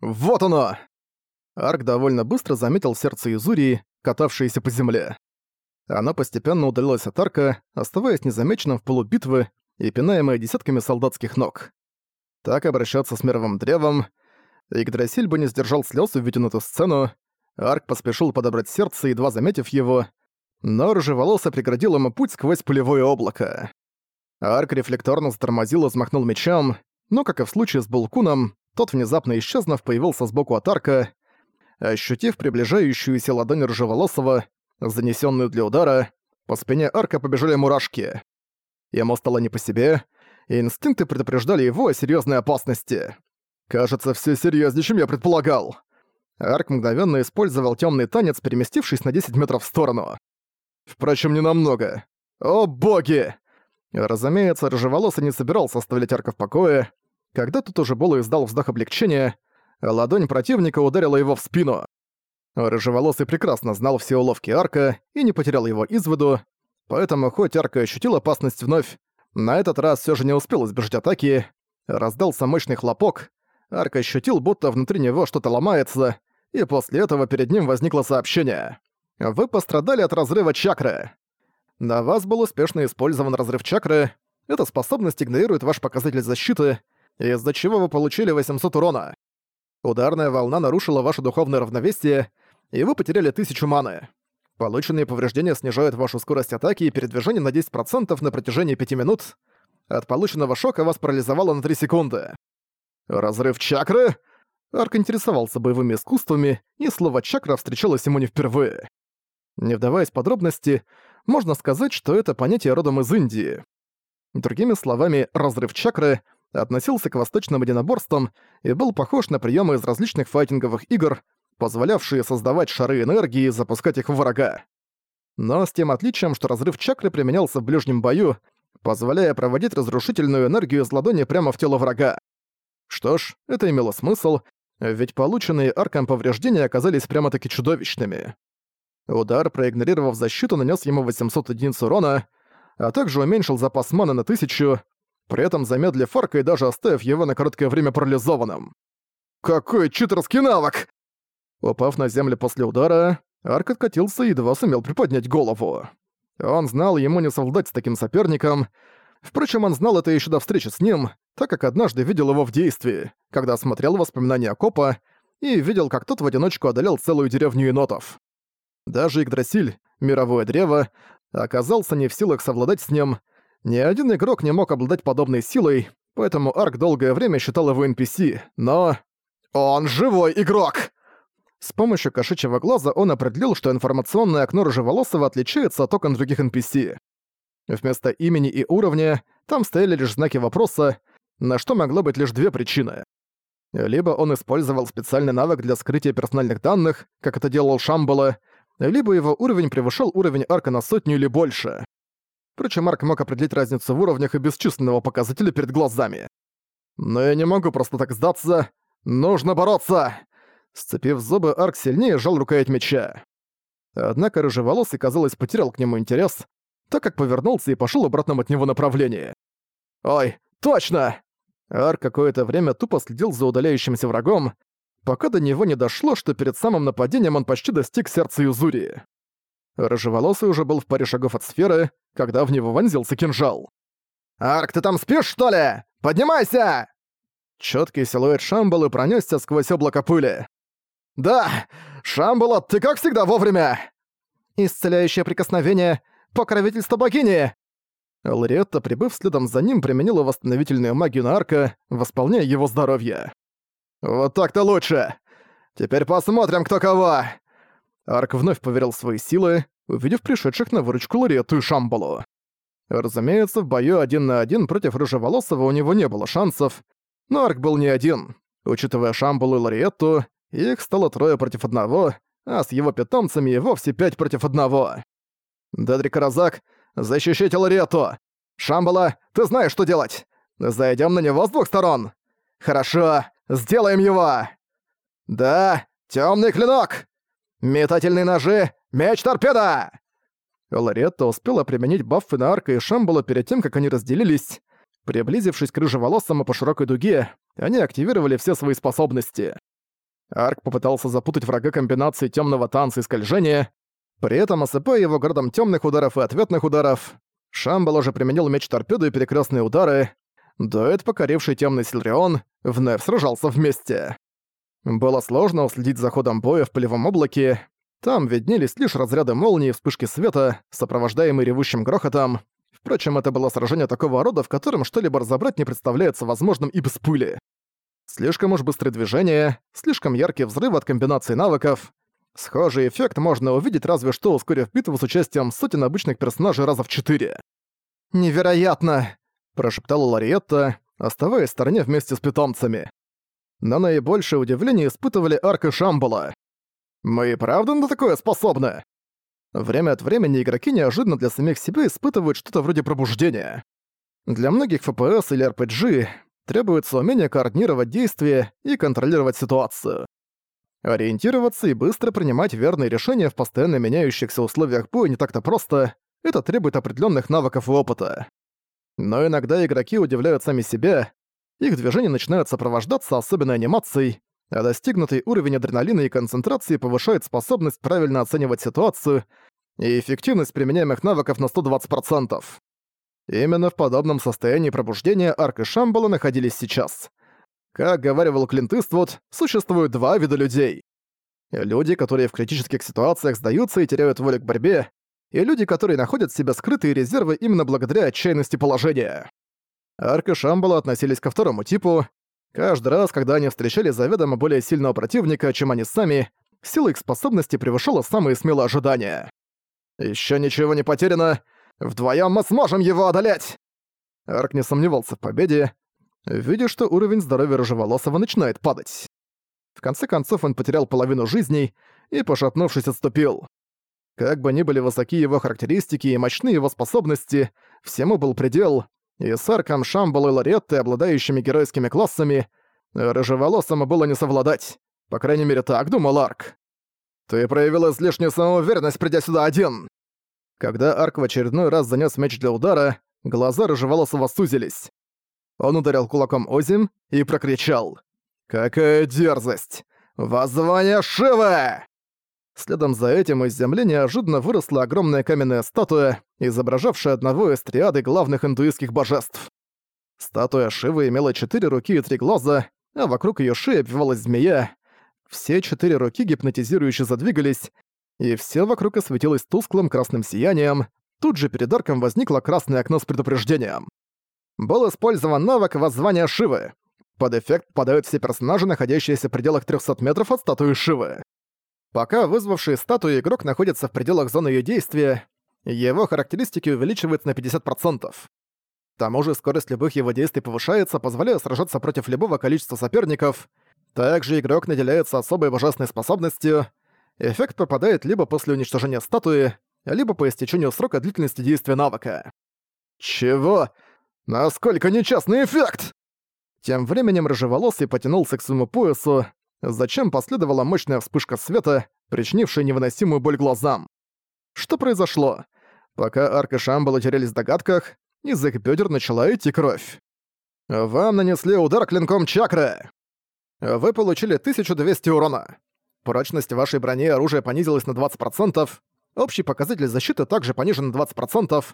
Вот оно!» Арк довольно быстро заметил сердце Изурии, катавшееся по земле. Оно постепенно удалилось от арка, оставаясь незамеченным в полубитвы и пинаемое десятками солдатских ног. Так обращаться с мировым древом. Игдрасиль бы не сдержал слез, увидев эту сцену. Арк поспешил подобрать сердце, едва заметив его, но рыжеволосо преградил ему путь сквозь пулевое облако. Арк рефлекторно затормозил и взмахнул мечом, но, как и в случае с Булкуном, тот, внезапно исчезнув, появился сбоку от арка. Ощутив приближающуюся ладонь рыжеволосого, занесенную для удара, по спине арка побежали мурашки. Ему стало не по себе, и инстинкты предупреждали его о серьезной опасности. Кажется, все серьезнее, чем я предполагал. Арк мгновенно использовал темный танец, переместившись на 10 метров в сторону. Впрочем, не намного. О боги! Разумеется, Рыжеволосый не собирался оставлять Арка в покое. Когда тут уже было издал вздох облегчения, ладонь противника ударила его в спину. Рыжеволосый прекрасно знал все уловки Арка и не потерял его из виду, поэтому хоть Арка ощутил опасность вновь, на этот раз все же не успел избежать атаки. Раздался мощный хлопок, Арк ощутил, будто внутри него что-то ломается, и после этого перед ним возникло сообщение. «Вы пострадали от разрыва чакры. На вас был успешно использован разрыв чакры. Эта способность игнорирует ваш показатель защиты, из-за чего вы получили 800 урона. Ударная волна нарушила ваше духовное равновесие, и вы потеряли 1000 маны. Полученные повреждения снижают вашу скорость атаки и передвижения на 10% на протяжении 5 минут. От полученного шока вас парализовало на 3 секунды. Разрыв чакры? Арк интересовался боевыми искусствами, и слово «чакра» встречалось ему не впервые. Не вдаваясь в подробности, можно сказать, что это понятие родом из Индии. Другими словами, разрыв чакры относился к восточным единоборствам и был похож на приемы из различных файтинговых игр, позволявшие создавать шары энергии и запускать их в врага. Но с тем отличием, что разрыв чакры применялся в ближнем бою, позволяя проводить разрушительную энергию из ладони прямо в тело врага. Что ж, это имело смысл, ведь полученные арком повреждения оказались прямо-таки чудовищными. Удар, проигнорировав защиту, нанес ему 800 единиц урона, а также уменьшил запас маны на 1000, при этом замедлив арка и даже оставив его на короткое время парализованным. «Какой читерский навык!» Упав на землю после удара, Арк откатился и едва сумел приподнять голову. Он знал, ему не совладать с таким соперником. Впрочем, он знал это еще до встречи с ним, так как однажды видел его в действии, когда смотрел воспоминания Копа и видел, как тот в одиночку одолел целую деревню енотов. Даже Игдрасиль, мировое древо, оказался не в силах совладать с ним. Ни один игрок не мог обладать подобной силой, поэтому Арк долгое время считал его NPC, но... Он живой игрок! С помощью кошачьего глаза он определил, что информационное окно Рыжеволосого отличается от окон других NPC. Вместо имени и уровня там стояли лишь знаки вопроса, на что могло быть лишь две причины. Либо он использовал специальный навык для скрытия персональных данных, как это делал Шамбала, либо его уровень превышал уровень арка на сотню или больше. Впрочем, Арк мог определить разницу в уровнях и без численного показателя перед глазами. Но я не могу просто так сдаться. Нужно бороться! Сцепив зубы, Арк сильнее сжал рукоять меча. Однако рыжеволосый, казалось, потерял к нему интерес, так как повернулся и пошел обратном от него направлении. «Ой, точно!» Ар какое-то время тупо следил за удаляющимся врагом, пока до него не дошло, что перед самым нападением он почти достиг сердца Юзури. Рыжеволосый уже был в паре шагов от сферы, когда в него вонзился кинжал. «Арк, ты там спишь, что ли? Поднимайся!» Чёткий силуэт Шамбалы пронёсся сквозь облако пыли. «Да! Шамбала, ты как всегда вовремя!» «Исцеляющее прикосновение! Покровительство богини!» Лоретта, прибыв следом за ним, применила восстановительную магию на Арка, восполняя его здоровье. «Вот так-то лучше! Теперь посмотрим, кто кого!» Арк вновь поверил в свои силы, увидев пришедших на выручку Лоретту и Шамбалу. Разумеется, в бою один на один против Рыжеволосого у него не было шансов, но Арк был не один. Учитывая Шамбалу и Лоретту, их стало трое против одного, а с его питомцами и вовсе пять против одного. «Дедрик Розак, защищайте Лоретту! Шамбала, ты знаешь, что делать! Зайдем на него с двух сторон! Хорошо, сделаем его! Да, темный клинок! Метательные ножи, меч-торпеда!» Лоретта успела применить баффы на Арка и Шамбала перед тем, как они разделились. Приблизившись к рыжеволосому по широкой дуге, они активировали все свои способности. Арк попытался запутать врага комбинацией темного танца и скольжения, при этом осыпая его градом темных ударов и ответных ударов. Шамбал уже применил меч торпеду и перекрестные удары. Дуэт, покоривший темный Сильрион, вновь сражался вместе. Было сложно уследить за ходом боя в полевом облаке. Там виднелись лишь разряды молнии и вспышки света, сопровождаемые ревущим грохотом. Впрочем, это было сражение такого рода, в котором что-либо разобрать не представляется возможным и без пыли. Слишком уж быстрые движения, слишком яркие взрывы от комбинации навыков. Схожий эффект можно увидеть разве что ускорив битву с участием сотен обычных персонажей раза в четыре. «Невероятно!» – прошептала Лариетта, оставаясь в стороне вместе с питомцами но наибольшее удивление испытывали Арк и Шамбала. «Мы и правда на такое способны?» Время от времени игроки неожиданно для самих себя испытывают что-то вроде пробуждения. Для многих FPS или RPG требуется умение координировать действия и контролировать ситуацию. Ориентироваться и быстро принимать верные решения в постоянно меняющихся условиях боя не так-то просто, это требует определенных навыков и опыта. Но иногда игроки удивляют сами себя, их движения начинают сопровождаться особенной анимацией, а достигнутый уровень адреналина и концентрации повышает способность правильно оценивать ситуацию и эффективность применяемых навыков на 120%. Именно в подобном состоянии пробуждения Арк и Шамбала находились сейчас. Как говаривал Клинт Иствуд, существует два вида людей. Люди, которые в критических ситуациях сдаются и теряют волю к борьбе, и люди, которые находят в себе скрытые резервы именно благодаря отчаянности положения. Арк и Шамбала относились ко второму типу. Каждый раз, когда они встречали заведомо более сильного противника, чем они сами, сила их способности превышала самые смелые ожидания. Еще ничего не потеряно! Вдвоем мы сможем его одолеть!» Арк не сомневался в победе, видя, что уровень здоровья рыжеволосого начинает падать. В конце концов он потерял половину жизней и, пошатнувшись, отступил. Как бы ни были высоки его характеристики и мощны его способности, всему был предел, и с Арком, Шамбал и Лореттой, обладающими геройскими классами, рыжеволосому было не совладать. По крайней мере, так думал Арк. «Ты проявил излишнюю самоуверенность, придя сюда один!» Когда Арк в очередной раз занес меч для удара, глаза рыжеволосого сузились. Он ударил кулаком озим и прокричал. «Какая дерзость! Воззвание Шивы!» Следом за этим из земли неожиданно выросла огромная каменная статуя, изображавшая одного из триады главных индуистских божеств. Статуя Шивы имела четыре руки и три глаза, а вокруг ее шеи обвивалась змея. Все четыре руки гипнотизирующе задвигались, и все вокруг осветилось тусклым красным сиянием. Тут же перед арком возникло красное окно с предупреждением. Был использован навык воззвания Шивы. Под эффект попадают все персонажи, находящиеся в пределах 300 метров от статуи Шивы. Пока вызвавший статую игрок находится в пределах зоны ее действия, его характеристики увеличиваются на 50%. К тому же скорость любых его действий повышается, позволяя сражаться против любого количества соперников. Также игрок наделяется особой божественной способностью. Эффект пропадает либо после уничтожения статуи, либо по истечению срока длительности действия навыка. Чего? Насколько нечестный эффект! Тем временем рыжеволосый потянулся к своему поясу, Зачем последовала мощная вспышка света, причинившая невыносимую боль глазам? Что произошло? Пока Арк и Шамбала терялись в догадках, из их бедер начала идти кровь. Вам нанесли удар клинком чакры. Вы получили 1200 урона. Прочность вашей брони и оружия понизилась на 20%. Общий показатель защиты также понижен на 20%.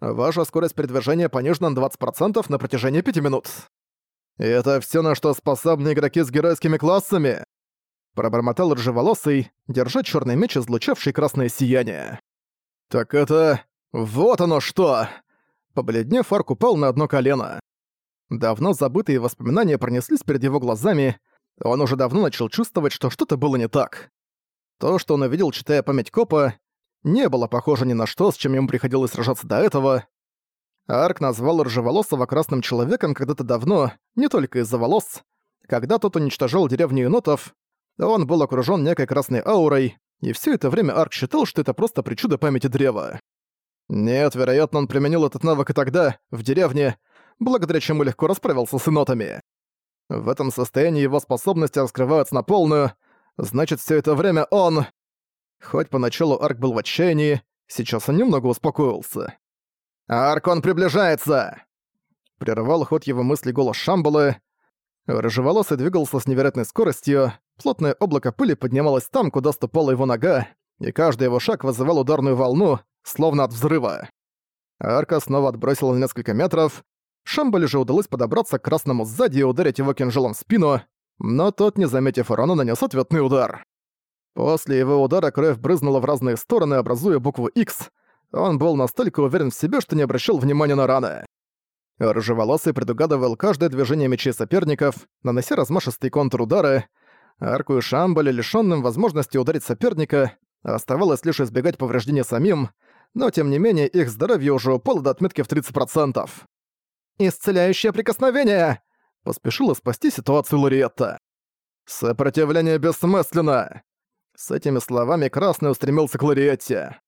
Ваша скорость передвижения понижена на 20% на протяжении 5 минут. «Это все, на что способны игроки с геройскими классами!» Пробормотал ржеволосый, держа черный меч, излучавший красное сияние. «Так это... вот оно что!» Побледнев, Арк упал на одно колено. Давно забытые воспоминания пронеслись перед его глазами, он уже давно начал чувствовать, что что-то было не так. То, что он увидел, читая память Копа, не было похоже ни на что, с чем ему приходилось сражаться до этого. Арк назвал Ржеволосого красным человеком когда-то давно, не только из-за волос. Когда тот уничтожал деревню енотов, он был окружён некой красной аурой, и всё это время Арк считал, что это просто причуда памяти древа. Нет, вероятно, он применил этот навык и тогда, в деревне, благодаря чему легко расправился с енотами. В этом состоянии его способности раскрываются на полную, значит, всё это время он... Хоть поначалу Арк был в отчаянии, сейчас он немного успокоился. «Аркон приближается!» Прервал ход его мысли голос Шамбалы. Рыжеволосый двигался с невероятной скоростью, Плотное облако пыли поднималось там, куда ступала его нога, и каждый его шаг вызывал ударную волну, словно от взрыва. Арка снова отбросила на несколько метров. Шамбале же удалось подобраться к красному сзади и ударить его кинжалом в спину, но тот, не заметив урона, нанес ответный удар. После его удара кровь брызнула в разные стороны, образуя букву X. Он был настолько уверен в себе, что не обращал внимания на раны. Рыжеволосый предугадывал каждое движение мечей соперников, нанося размашистый контур удара. Арку и Шамбале, лишённым возможности ударить соперника, оставалось лишь избегать повреждения самим, но тем не менее их здоровье уже упало до отметки в 30%. «Исцеляющее прикосновение!» — поспешила спасти ситуацию Лориетта. «Сопротивление бессмысленно!» С этими словами Красный устремился к Лориетте.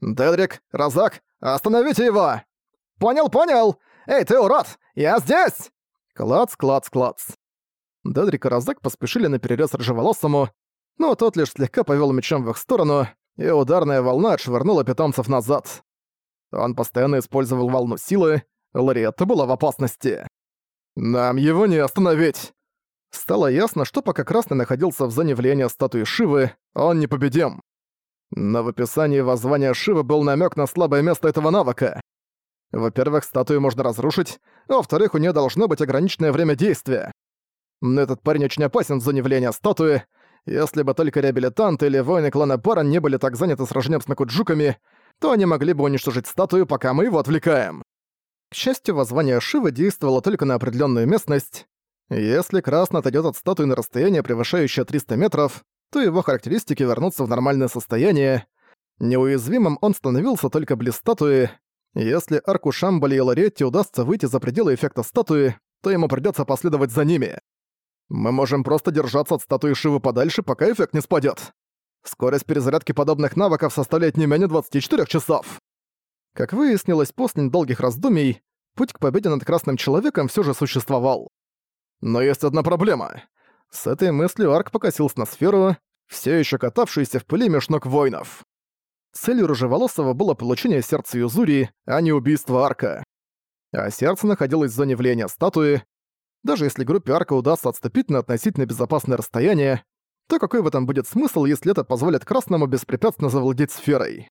«Дедрик, Розак, остановите его!» «Понял, понял! Эй, ты урод! Я здесь!» Клац, клац, клац. Дедрик и Розак поспешили на перерез рыжеволосому, но тот лишь слегка повел мечом в их сторону, и ударная волна отшвырнула питомцев назад. Он постоянно использовал волну силы, Лориетта была в опасности. «Нам его не остановить!» Стало ясно, что пока Красный находился в зоне влияния статуи Шивы, он непобедим. Но в описании воззвания Шивы был намек на слабое место этого навыка. Во-первых, статую можно разрушить, а во-вторых, у нее должно быть ограниченное время действия. Но этот парень очень опасен в зоне статуи, если бы только реабилитанты или воины клана Барон не были так заняты сражением с Накуджуками, то они могли бы уничтожить статую, пока мы его отвлекаем. К счастью, воззвание Шивы действовало только на определенную местность. Если Красный отойдет от статуи на расстояние, превышающее 300 метров, то его характеристики вернутся в нормальное состояние. Неуязвимым он становился только близ статуи. Если арку Шамбали и Лоретти удастся выйти за пределы эффекта статуи, то ему придется последовать за ними. Мы можем просто держаться от статуи Шивы подальше, пока эффект не спадет. Скорость перезарядки подобных навыков составляет не менее 24 часов. Как выяснилось после недолгих раздумий, путь к победе над Красным Человеком все же существовал. Но есть одна проблема. С этой мыслью Арк покосился на сферу, все еще катавшуюся в пыли меж ног воинов. Целью Рыжеволосого было получение сердца Юзури, а не убийство Арка. А сердце находилось в зоне влияния статуи, даже если группе Арка удастся отступить на относительно безопасное расстояние, то какой в этом будет смысл, если это позволит Красному беспрепятственно завладеть сферой?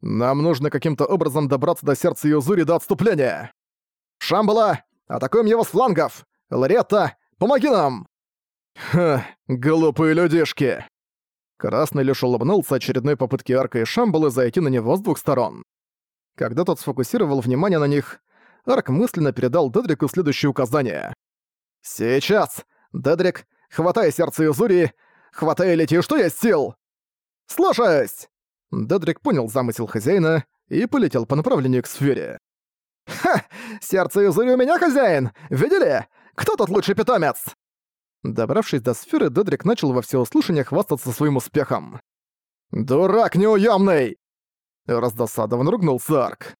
Нам нужно каким-то образом добраться до сердца Юзури до отступления. Шамбала! Атакуем его с флангов! Ларетта, помоги нам! Ха, глупые людишки! Красный лишь улыбнулся очередной попытке Арка и Шамбалы зайти на него с двух сторон. Когда тот сфокусировал внимание на них, Арк мысленно передал Дедрику следующее указание. «Сейчас! Дедрик, хватай сердце Юзури! Хватай и лети, что есть сил!» «Слушаюсь!» Дедрик понял замысел хозяина и полетел по направлению к сфере. «Ха! Сердце Юзури у меня хозяин! Видели? Кто тут лучший питомец?» Добравшись до сферы, Дедрик начал во всеуслышание хвастаться своим успехом. «Дурак неуёмный!» Раздосадованно ругнулся Арк.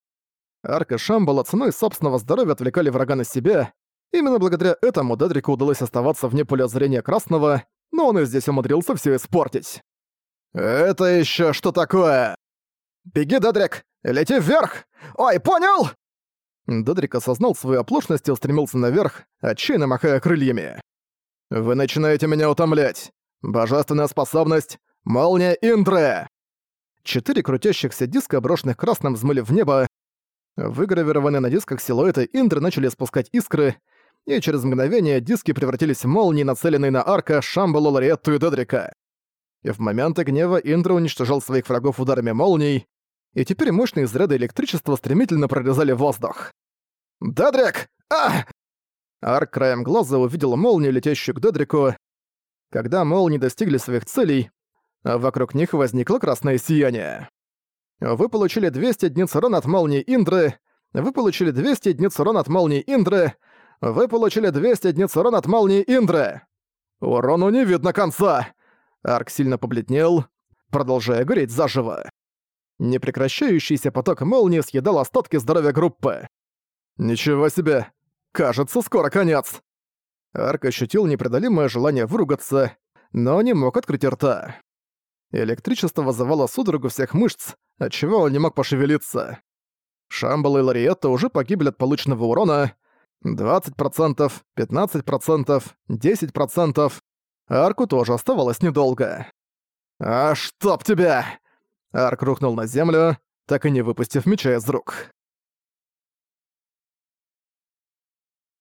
Арк и Шамбала ценой собственного здоровья отвлекали врага на себя, Именно благодаря этому Дедрику удалось оставаться вне поля зрения Красного, но он и здесь умудрился все испортить. «Это еще что такое?» «Беги, Дедрик! Лети вверх! Ой, понял!» Дедрик осознал свою оплошность и устремился наверх, отчаянно махая крыльями. «Вы начинаете меня утомлять. Божественная способность — молния Индры!» Четыре крутящихся диска, брошенных красным, взмыли в небо. Выгравированные на дисках силуэты Индры начали спускать искры, и через мгновение диски превратились в молнии, нацеленные на Арка, Шамбалу, Лориетту и Дедрика. И в моменты гнева Индра уничтожал своих врагов ударами молний, и теперь мощные заряды электричества стремительно прорезали воздух. «Дедрик! А!» Арк краем глаза увидел молнию, летящую к Дедрику. Когда молнии достигли своих целей, вокруг них возникло красное сияние. Вы получили 200 единиц урона от молнии Индры, вы получили 200 единиц урона от молнии Индры, вы получили 200 единиц урона от молнии Индры. Урону не видно конца. Арк сильно побледнел, продолжая гореть заживо. Непрекращающийся поток молнии съедал остатки здоровья группы. Ничего себе. Кажется, скоро конец. Арк ощутил непреодолимое желание выругаться, но не мог открыть рта. Электричество вызывало судорогу всех мышц, отчего он не мог пошевелиться. Шамбал и Лариетта уже погибли от полученного урона, 20%, 15%, 10%. Арку тоже оставалось недолго. «А чтоб тебя!» Арк рухнул на землю, так и не выпустив меча из рук.